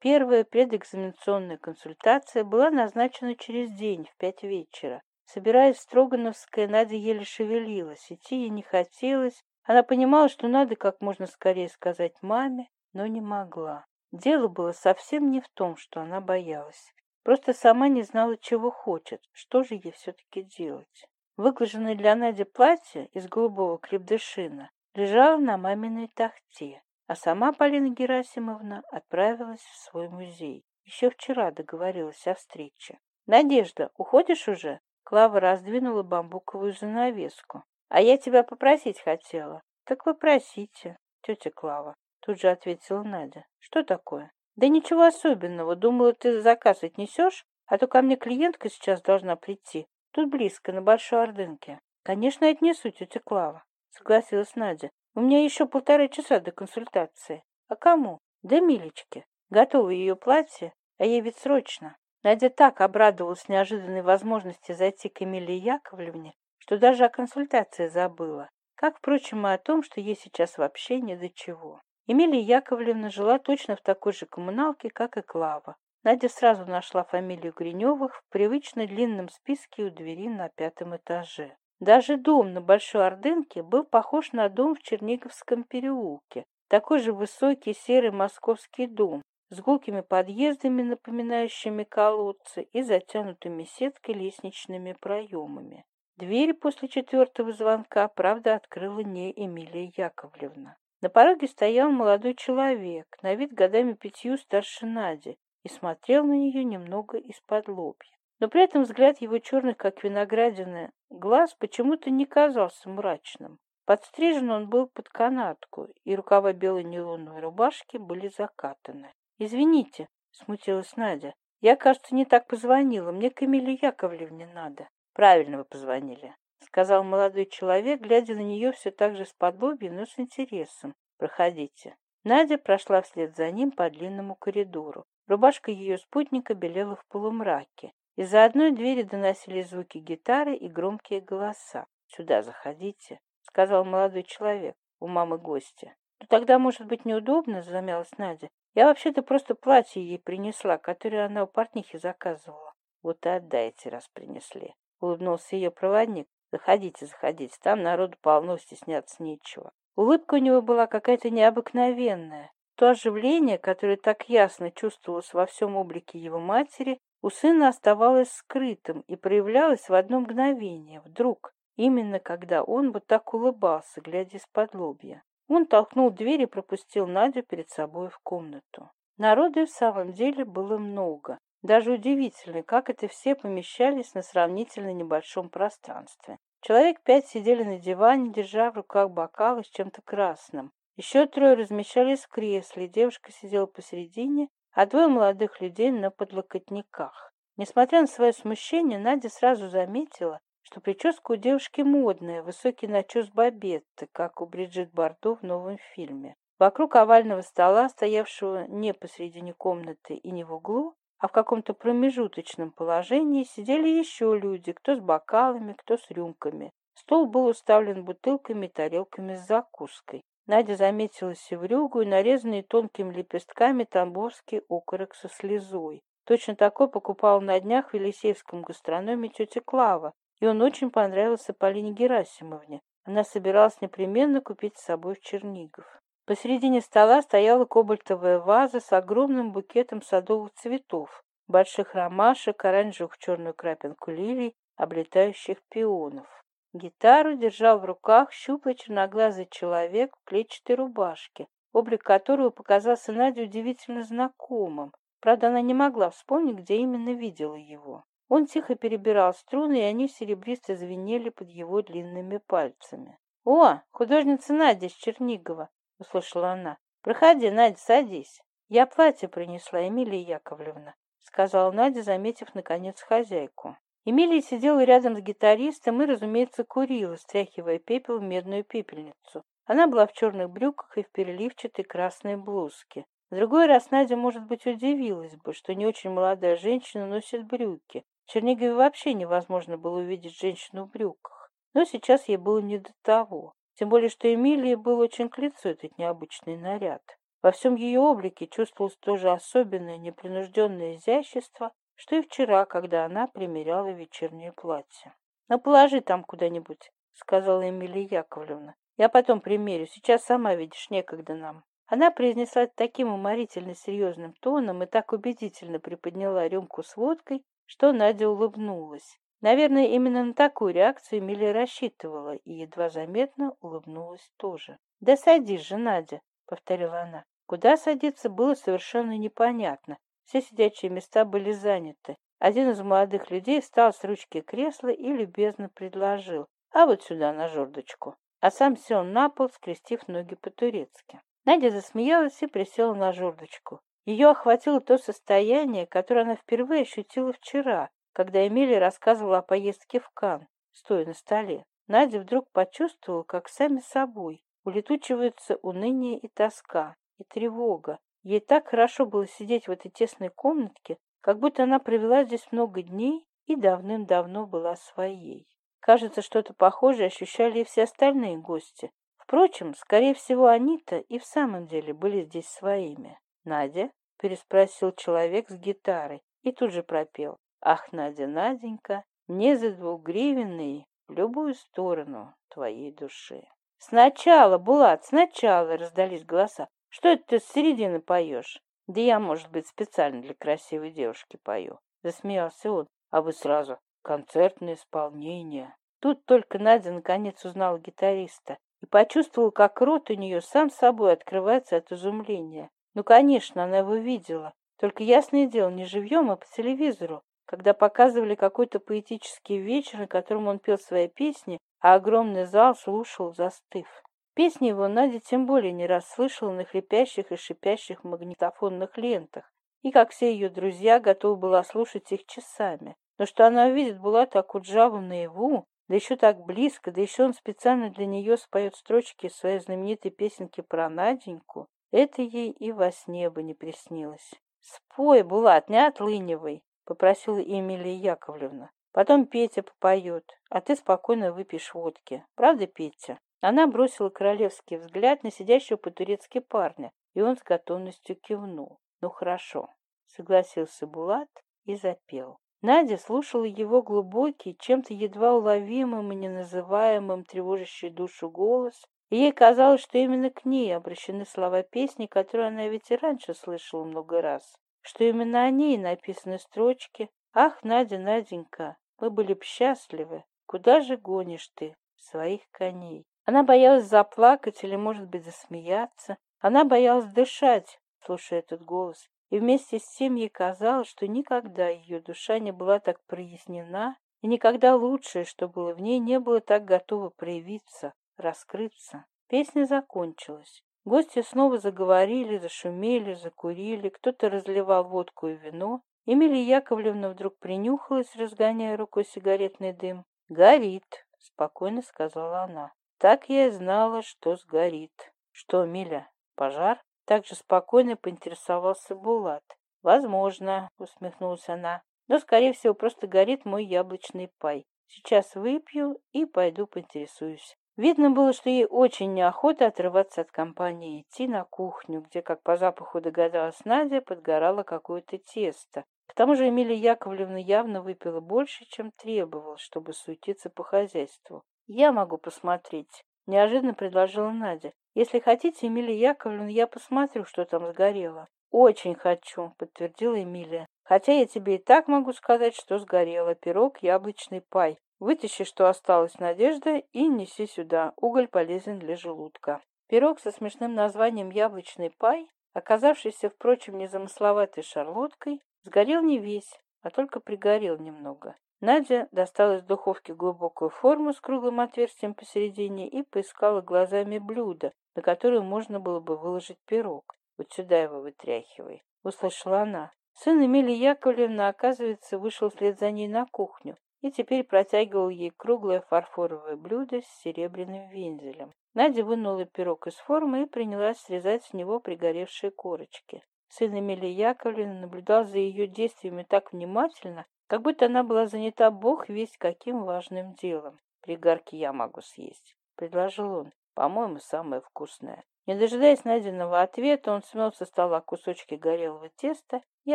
Первая предэкзаменационная консультация была назначена через день, в пять вечера. Собираясь в Строгановское, Надя еле шевелилась, идти ей не хотелось. Она понимала, что надо как можно скорее сказать маме, но не могла. Дело было совсем не в том, что она боялась. Просто сама не знала, чего хочет, что же ей все-таки делать. Выглаженное для Нади платье из голубого крепдышина лежало на маминой тахте, а сама Полина Герасимовна отправилась в свой музей. Еще вчера договорилась о встрече. «Надежда, уходишь уже?» Клава раздвинула бамбуковую занавеску. «А я тебя попросить хотела». «Так вы просите, тетя Клава» же ответила Надя. «Что такое?» «Да ничего особенного. Думала, ты заказ отнесешь, а то ко мне клиентка сейчас должна прийти. Тут близко, на Большой Ордынке». «Конечно, отнесу, тетя Клава», — согласилась Надя. «У меня еще полтора часа до консультации». «А кому?» «Да Милечке. Готово ее платье, а ей ведь срочно». Надя так обрадовалась неожиданной возможности зайти к Эмилии Яковлевне, что даже о консультации забыла, как, впрочем, и о том, что ей сейчас вообще ни до чего. Эмилия Яковлевна жила точно в такой же коммуналке, как и Клава. Надя сразу нашла фамилию Гриневых в привычно длинном списке у двери на пятом этаже. Даже дом на Большой Ордынке был похож на дом в Черниговском переулке. Такой же высокий серый московский дом с гулкими подъездами, напоминающими колодцы, и затянутыми сеткой лестничными проемами. Дверь после четвертого звонка, правда, открыла не Эмилия Яковлевна. На пороге стоял молодой человек, на вид годами пятью старше Нади, и смотрел на нее немного из-под лобья. Но при этом взгляд его черных, как виноградины, глаз почему-то не казался мрачным. Подстрижен он был под канатку, и рукава белой нейлоновой рубашки были закатаны. «Извините», — смутилась Надя, — «я, кажется, не так позвонила. Мне к Эмиле Яковлевне надо». «Правильно вы позвонили сказал молодой человек, глядя на нее все так же с подлобья, но с интересом. «Проходите». Надя прошла вслед за ним по длинному коридору. Рубашка ее спутника белела в полумраке. Из-за одной двери доносились звуки гитары и громкие голоса. «Сюда заходите», — сказал молодой человек у мамы гостя. «Ну тогда, может быть, неудобно?» — замялась Надя. «Я вообще-то просто платье ей принесла, которое она у портнихи заказывала». «Вот и отдайте, раз принесли», — улыбнулся ее проводник, Заходите, заходите, там народу полно, стесняться нечего. Улыбка у него была какая-то необыкновенная. То оживление, которое так ясно чувствовалось во всем облике его матери, у сына оставалось скрытым и проявлялось в одно мгновение, вдруг, именно когда он вот так улыбался, глядя из-под лобья. Он толкнул дверь и пропустил Надю перед собой в комнату. Народу и в самом деле было много. Даже удивительно, как это все помещались на сравнительно небольшом пространстве. Человек пять сидели на диване, держа в руках бокалы с чем-то красным. Еще трое размещались в кресле, девушка сидела посередине, а двое молодых людей на подлокотниках. Несмотря на свое смущение, Надя сразу заметила, что прическа у девушки модная, высокий начес бобетты, как у Бриджит Бардо в новом фильме. Вокруг овального стола, стоявшего не посредине комнаты и не в углу, а в каком-то промежуточном положении сидели еще люди, кто с бокалами, кто с рюмками. Стол был уставлен бутылками и тарелками с закуской. Надя заметила севрюгу и нарезанные тонкими лепестками тамбовский окорок со слезой. Точно такой покупал на днях в Елисеевском гастрономе тетя Клава, и он очень понравился Полине Герасимовне. Она собиралась непременно купить с собой в Чернигов. Посередине стола стояла кобальтовая ваза с огромным букетом садовых цветов, больших ромашек, оранжевых черную крапинку лилий, облетающих пионов. Гитару держал в руках щуплый черноглазый человек в клетчатой рубашке, облик которого показался Наде удивительно знакомым. Правда, она не могла вспомнить, где именно видела его. Он тихо перебирал струны, и они серебристо звенели под его длинными пальцами. «О, художница Надя из Чернигова! — услышала она. «Проходи, Надя, садись». «Я платье принесла, Эмилия Яковлевна», — сказала Надя, заметив, наконец, хозяйку. Эмилия сидела рядом с гитаристом и, разумеется, курила, стряхивая пепел в медную пепельницу. Она была в черных брюках и в переливчатой красной блузке. В другой раз Надя, может быть, удивилась бы, что не очень молодая женщина носит брюки. В Чернигове вообще невозможно было увидеть женщину в брюках. Но сейчас ей было не до того. Тем более, что Эмилии был очень к лицу этот необычный наряд. Во всем ее облике чувствовалось тоже особенное непринужденное изящество, что и вчера, когда она примеряла вечернее платье. «Ну, положи там куда-нибудь», — сказала Эмилия Яковлевна. «Я потом примерю, сейчас сама видишь, некогда нам». Она произнесла таким уморительно серьезным тоном и так убедительно приподняла рюмку с водкой, что Надя улыбнулась. Наверное, именно на такую реакцию Эмилия рассчитывала и едва заметно улыбнулась тоже. «Да садись же, Надя!» — повторила она. Куда садиться было совершенно непонятно. Все сидячие места были заняты. Один из молодых людей встал с ручки кресла и любезно предложил. «А вот сюда, на жердочку!» А сам сел на пол, скрестив ноги по-турецки. Надя засмеялась и присела на жердочку. Ее охватило то состояние, которое она впервые ощутила вчера, когда Эмилия рассказывала о поездке в Кан, стоя на столе, Надя вдруг почувствовала, как сами собой улетучиваются уныние и тоска, и тревога. Ей так хорошо было сидеть в этой тесной комнатке, как будто она провела здесь много дней и давным-давно была своей. Кажется, что-то похожее ощущали и все остальные гости. Впрочем, скорее всего, они-то и в самом деле были здесь своими. «Надя?» — переспросил человек с гитарой и тут же пропел. Ах, Надя, Наденька, не задвугривенный в любую сторону твоей души. Сначала, Булат, сначала раздались голоса. Что это ты с середины поешь? Да я, может быть, специально для красивой девушки пою. Засмеялся он, а вы сразу концертное исполнение. Тут только Надя наконец узнала гитариста и почувствовала, как рот у нее сам собой открывается от изумления. Ну, конечно, она его видела, только ясное дело, не живьем, а по телевизору. Когда показывали какой-то поэтический вечер, на котором он пел свои песни, а огромный зал слушал, застыв. Песни его Надя тем более не раз слышала на хрипящих и шипящих магнитофонных лентах, и, как все ее друзья, готова была слушать их часами. Но что она увидит Булата Акуджаву наяву, да еще так близко, да еще он специально для нее споет строчки из своей знаменитой песенки про Наденьку, это ей и во сне бы не приснилось. «Спой, Булат, не отлынивай!» попросила Эмилия Яковлевна. Потом Петя попоет, а ты спокойно выпьешь водки. Правда, Петя? Она бросила королевский взгляд на сидящего по-турецки парня, и он с готовностью кивнул. Ну хорошо, согласился Булат и запел. Надя слушала его глубокий, чем-то едва уловимым и неназываемым тревожащий душу голос, и ей казалось, что именно к ней обращены слова песни, которые она ведь и раньше слышала много раз что именно они написаны строчки «Ах, Надя, Наденька, мы были бы счастливы, куда же гонишь ты своих коней?» Она боялась заплакать или, может быть, засмеяться. Она боялась дышать, слушая этот голос, и вместе с тем ей казалось, что никогда ее душа не была так прояснена, и никогда лучшее, что было в ней, не было так готово проявиться, раскрыться. Песня закончилась. Гости снова заговорили, зашумели, закурили, кто-то разливал водку и вино. Эмилия Яковлевна вдруг принюхалась, разгоняя рукой сигаретный дым. «Горит», — спокойно сказала она. «Так я и знала, что сгорит». «Что, Миля, пожар?» Также спокойно поинтересовался Булат. «Возможно», — усмехнулась она. «Но, скорее всего, просто горит мой яблочный пай. Сейчас выпью и пойду поинтересуюсь. Видно было, что ей очень неохота отрываться от компании, и идти на кухню, где, как по запаху догадалась Надя, подгорало какое-то тесто. К тому же Эмилия Яковлевна явно выпила больше, чем требовал, чтобы суетиться по хозяйству. «Я могу посмотреть», — неожиданно предложила Надя. «Если хотите, Эмилия Яковлевна, я посмотрю, что там сгорело». «Очень хочу», — подтвердила Эмилия. «Хотя я тебе и так могу сказать, что сгорело пирог яблочный пай. Вытащи, что осталось надежды, и неси сюда. Уголь полезен для желудка. Пирог со смешным названием «Яблочный пай», оказавшийся, впрочем, незамысловатой шарлоткой, сгорел не весь, а только пригорел немного. Надя достала из духовки глубокую форму с круглым отверстием посередине и поискала глазами блюдо, на которое можно было бы выложить пирог. «Вот сюда его вытряхивай», — услышала она. Сын Эмилии Яковлевна, оказывается, вышел вслед за ней на кухню. И теперь протягивал ей круглое фарфоровое блюдо с серебряным вензелем. Надя вынула пирог из формы и принялась срезать с него пригоревшие корочки. Сын Эмилии Яковлевны наблюдал за ее действиями так внимательно, как будто она была занята бог весь каким важным делом. «Пригарки я могу съесть», — предложил он. «По-моему, самое вкусное». Не дожидаясь найденного ответа, он смел со стола кусочки горелого теста и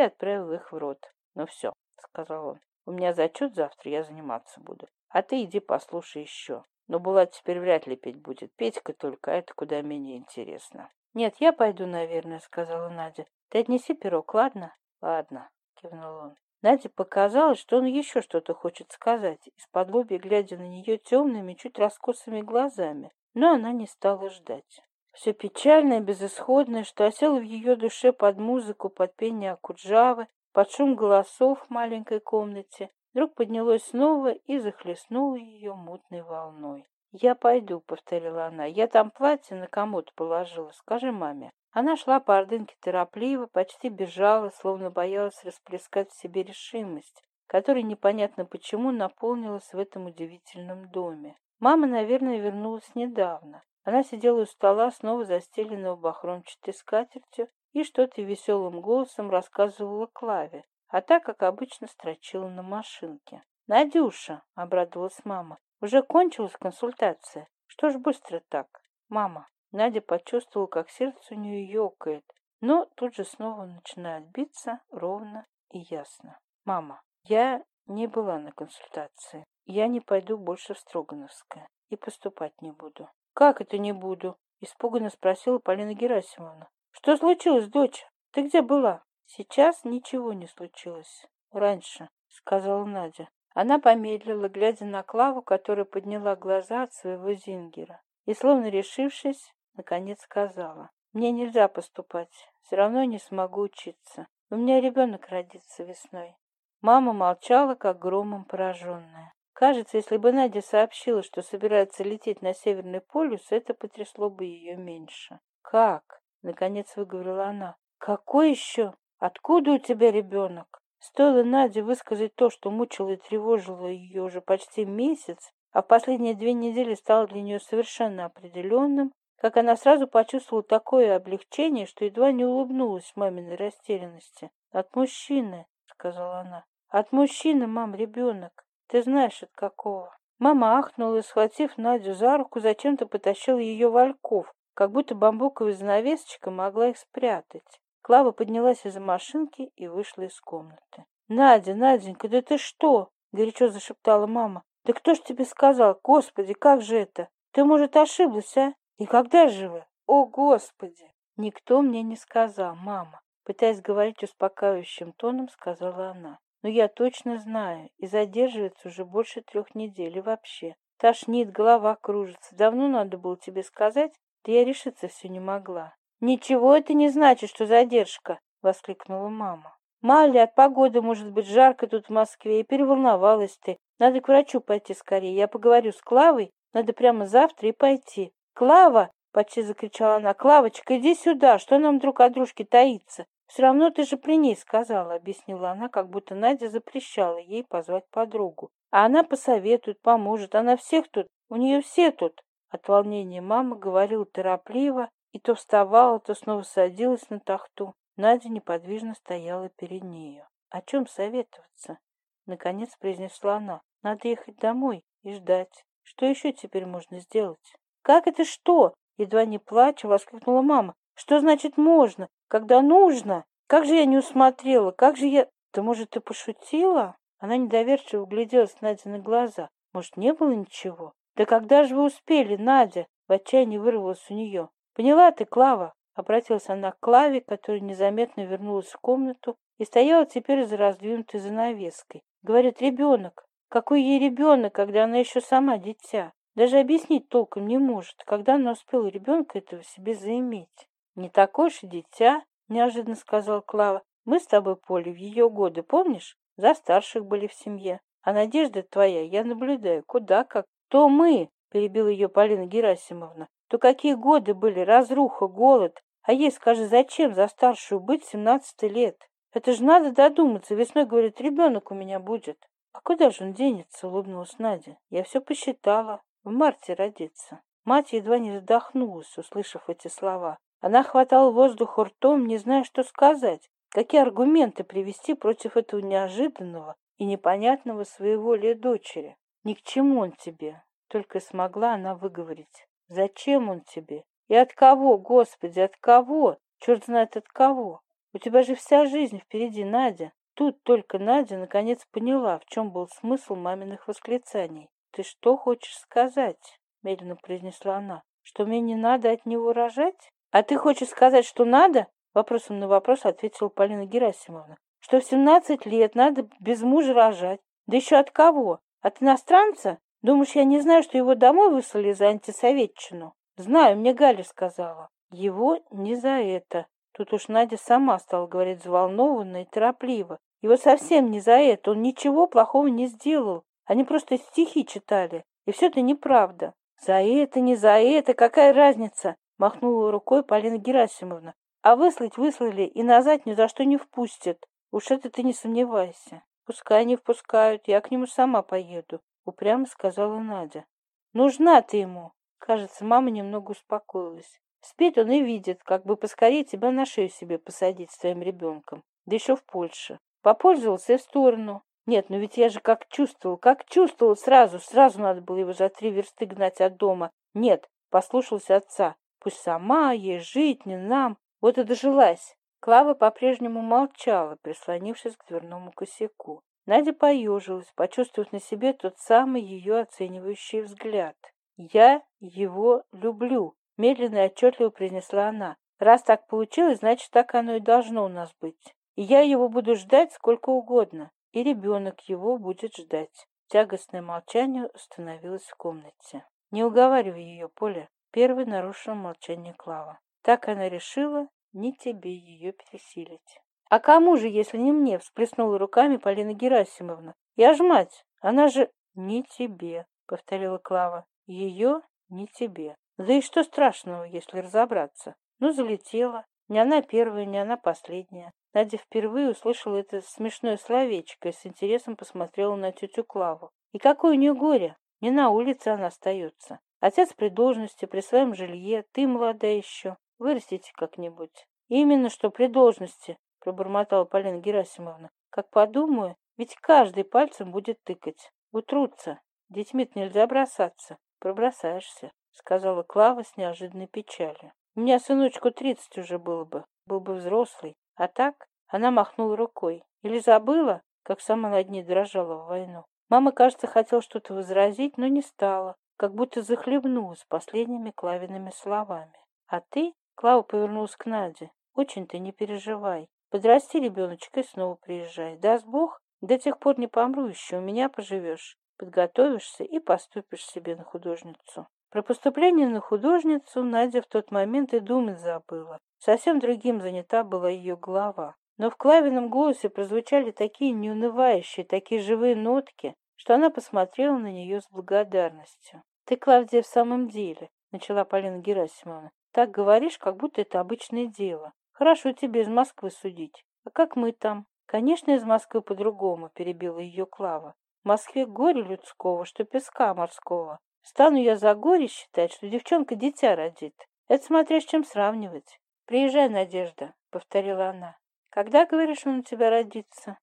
отправил их в рот. «Ну все», — сказал он, у меня зачет завтра, я заниматься буду. А ты иди послушай еще. Но ну, Булат теперь вряд ли петь будет. Петька только, а это куда менее интересно. Нет, я пойду, наверное, сказала Надя. Ты отнеси пирог, ладно? Ладно, кивнул он. Надя показалось, что он еще что-то хочет сказать, из-под лоби глядя на нее темными, чуть раскосыми глазами, но она не стала ждать. Все печальное, безысходное, что осело в ее душе под музыку, под пение Акуджавы, Почум голосов в маленькой комнате, вдруг поднялось снова и захлестнуло ее мутной волной. «Я пойду», — повторила она, — «я там платье на комод положила, скажи маме». Она шла по ордынке торопливо, почти бежала, словно боялась расплескать в себе решимость, которая непонятно почему наполнилась в этом удивительном доме. Мама, наверное, вернулась недавно. Она сидела у стола, снова застеленного бахромчатой скатертью, и что-то веселым голосом рассказывала Клаве, а так, как обычно, строчила на машинке. «Надюша!» — обрадовалась мама. «Уже кончилась консультация. Что ж быстро так?» «Мама!» Надя почувствовала, как сердце у нее ёкает, но тут же снова начинает биться ровно и ясно. «Мама, я не была на консультации. Я не пойду больше в Строгановское и поступать не буду». «Как это не буду?» — испуганно спросила Полина Герасимовна. Что случилось, дочь? Ты где была? Сейчас ничего не случилось. Раньше, сказала Надя. Она помедлила, глядя на Клаву, которая подняла глаза от своего Зингера. И, словно решившись, наконец сказала. Мне нельзя поступать. Все равно не смогу учиться. У меня ребенок родится весной. Мама молчала, как громом пораженная. Кажется, если бы Надя сообщила, что собирается лететь на Северный полюс, это потрясло бы ее меньше. Как? Наконец выговорила она. «Какой еще? Откуда у тебя ребенок?» Стоило Наде высказать то, что мучило и тревожило ее уже почти месяц, а в последние две недели стало для нее совершенно определенным, как она сразу почувствовала такое облегчение, что едва не улыбнулась маминой растерянности. «От мужчины», — сказала она. «От мужчины, мам, ребенок. Ты знаешь, от какого». Мама ахнула и, схватив Надю за руку, зачем-то потащила ее в Ольков, как будто бамбуковый занавесочком могла их спрятать. Клава поднялась из-за машинки и вышла из комнаты. «Надя, Наденька, да ты что?» — горячо зашептала мама. «Да кто ж тебе сказал? Господи, как же это? Ты, может, ошиблась, а? И когда же вы? О, Господи!» «Никто мне не сказал, мама», — пытаясь говорить успокаивающим тоном, сказала она. «Но я точно знаю, и задерживается уже больше трех недель и вообще. Тошнит, голова кружится. Давно надо было тебе сказать, ты решиться все не могла. «Ничего это не значит, что задержка!» — воскликнула мама. «Мали, от погоды может быть жарко тут в Москве, и переволновалась ты. Надо к врачу пойти скорее. Я поговорю с Клавой, надо прямо завтра и пойти. Клава!» — почти закричала она. «Клавочка, иди сюда! Что нам друг от дружки таится? Все равно ты же при ней сказала!» — объяснила она, как будто Надя запрещала ей позвать подругу. «А она посоветует, поможет. Она всех тут, у нее все тут!» От волнения мама говорила торопливо и то вставала, то снова садилась на тахту. Надя неподвижно стояла перед нею. «О чем советоваться?» — наконец произнесла она. «Надо ехать домой и ждать. Что еще теперь можно сделать?» «Как это что?» — едва не плача воскликнула мама. «Что значит «можно», когда нужно? Как же я не усмотрела? Как же я...» «Да, может, ты пошутила?» Она недоверчиво угляделась Наде на глаза. «Может, не было ничего?» Да когда же вы успели, Надя? В отчаянии вырвалась у нее. Поняла ты, Клава? Обратилась она к Клаве, которая незаметно вернулась в комнату и стояла теперь за раздвинутой занавеской. Говорит, ребенок. Какой ей ребенок, когда она еще сама дитя? Даже объяснить толком не может, когда она успела ребенка этого себе заиметь. Не такое же дитя, неожиданно сказала Клава. Мы с тобой, Поле, в ее годы, помнишь, за старших были в семье. А надежда твоя, я наблюдаю, куда как что мы, перебила ее Полина Герасимовна, то какие годы были, разруха, голод. А ей скажи, зачем за старшую быть 17 лет? Это же надо додуматься. Весной, говорит, ребенок у меня будет. А куда же он денется, улыбнулась Надя. Я все посчитала. В марте родится. Мать едва не задохнулась, услышав эти слова. Она хватала воздух ртом, не зная, что сказать, какие аргументы привести против этого неожиданного и непонятного своего ли дочери ни к чему он тебе, только смогла она выговорить. Зачем он тебе? И от кого, Господи, от кого? Черт знает от кого. У тебя же вся жизнь впереди, Надя. Тут только Надя наконец поняла, в чем был смысл маминых восклицаний. «Ты что хочешь сказать?» — медленно произнесла она. «Что мне не надо от него рожать?» «А ты хочешь сказать, что надо?» Вопросом на вопрос ответила Полина Герасимовна. «Что в семнадцать лет надо без мужа рожать? Да еще от кого? от иностранца? Думаешь, я не знаю, что его домой выслали за антисоветчину? Знаю, мне Галя сказала. Его не за это. Тут уж Надя сама стала говорить взволнованно и торопливо. Его совсем не за это. Он ничего плохого не сделал. Они просто стихи читали. И все это неправда. За это, не за это, какая разница? Махнула рукой Полина Герасимовна. А выслать выслали и назад ни за что не впустят. Уж это ты не сомневайся. Пускай не впускают, я к нему сама поеду», — упрямо сказала Надя. «Нужна ты ему!» Кажется, мама немного успокоилась. Спит он и видит, как бы поскорее тебя на шею себе посадить с твоим ребенком. Да еще в Польше. Попользовался и в сторону. Нет, ну ведь я же как чувствовал, как чувствовал сразу. Сразу надо было его за три версты гнать от дома. Нет, послушался отца. Пусть сама ей жить, не нам. Вот и дожилась. Клава по-прежнему молчала, прислонившись к дверному косяку. Надя поежилась, почувствовав на себе тот самый ее оценивающий взгляд. «Я его люблю», — медленно и отчетливо произнесла она. «Раз так получилось, значит, так оно и должно у нас быть. И я его буду ждать сколько угодно, и ребенок его будет ждать». Тягостное молчание установилось в комнате. «Не уговаривай ее, Поля», — первый нарушил молчание Клава. Так она решила не тебе ее пересилить. А кому же, если не мне, всплеснула руками Полина Герасимовна. Я ж мать, она же не тебе, повторила Клава. Ее не тебе. Да и что страшного, если разобраться? Ну, залетела. Не она первая, не она последняя. Надя впервые услышала это смешное словечко и с интересом посмотрела на тетю Клаву. И какое у нее горе! Не на улице она остается. Отец при должности, при своем жилье, ты молодая еще. Вырастите как-нибудь. Именно что при должности, пробормотала Полина Герасимовна. Как подумаю, ведь каждый пальцем будет тыкать. Утрутся. Детьми-то нельзя бросаться. Пробросаешься, сказала Клава с неожиданной печалью. У меня сыночку тридцать уже было бы, был бы взрослый. А так она махнула рукой. Или забыла, как сама на дне дрожала в войну. Мама, кажется, хотела что-то возразить, но не стала, как будто захлебнулась последними Клавиными словами. А ты Клава повернулась к Наде. «Очень ты не переживай. Подрасти, ребеночек, и снова приезжай. Даст Бог, до тех пор не помру еще, у меня поживешь. Подготовишься и поступишь себе на художницу». Про поступление на художницу Надя в тот момент и думать забыла. Совсем другим занята была ее голова. Но в Клавином голосе прозвучали такие неунывающие, такие живые нотки, что она посмотрела на нее с благодарностью. «Ты, Клавдия, в самом деле», — начала Полина Герасимовна, так говоришь, как будто это обычное дело. Хорошо тебе из Москвы судить. А как мы там? Конечно, из Москвы по-другому, перебила ее Клава. В Москве горе людского, что песка морского. Стану я за горе считать, что девчонка дитя родит. Это смотря с чем сравнивать. Приезжай, Надежда, повторила она. Когда, говоришь, он у тебя родится?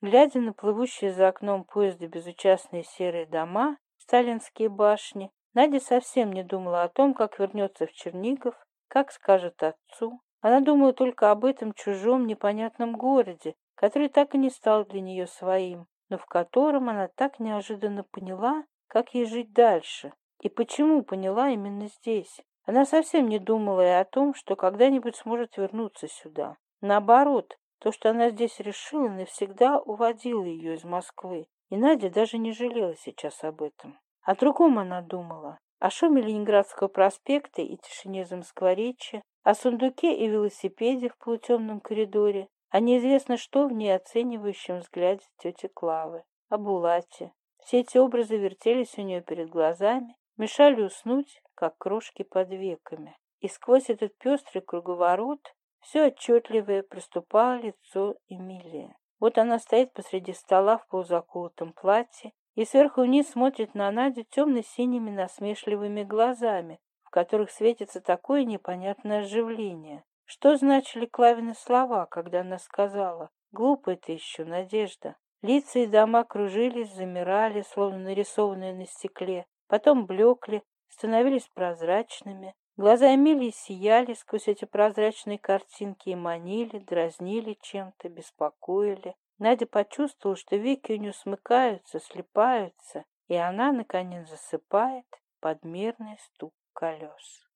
Глядя на плывущие за окном поезда безучастные серые дома, сталинские башни, Надя совсем не думала о том, как вернется в Чернигов, как скажет отцу. Она думала только об этом чужом непонятном городе, который так и не стал для нее своим, но в котором она так неожиданно поняла, как ей жить дальше. И почему поняла именно здесь? Она совсем не думала и о том, что когда-нибудь сможет вернуться сюда. Наоборот, то, что она здесь решила, навсегда уводила ее из Москвы. И Надя даже не жалела сейчас об этом а она думала: О шуме Ленинградского проспекта и тишине Замскворечья, о сундуке и велосипеде в полутемном коридоре, а неизвестно что в неоценивающем взгляде тети Клавы, о Булате. Все эти образы вертелись у нее перед глазами, мешали уснуть, как крошки под веками. И сквозь этот пестрый круговорот все отчетливое приступало лицо Эмилии. Вот она стоит посреди стола в полузаколотом платье, и сверху вниз смотрит на Надю темно-синими насмешливыми глазами, в которых светится такое непонятное оживление. Что значили Клавины слова, когда она сказала «Глупая ты еще, Надежда». Лица и дома кружились, замирали, словно нарисованные на стекле, потом блекли, становились прозрачными. Глаза Эмилии сияли сквозь эти прозрачные картинки и манили, дразнили чем-то, беспокоили. Надя почувствовала, что веки у нее смыкаются, слипаются, и она, наконец, засыпает под мирный стук колес.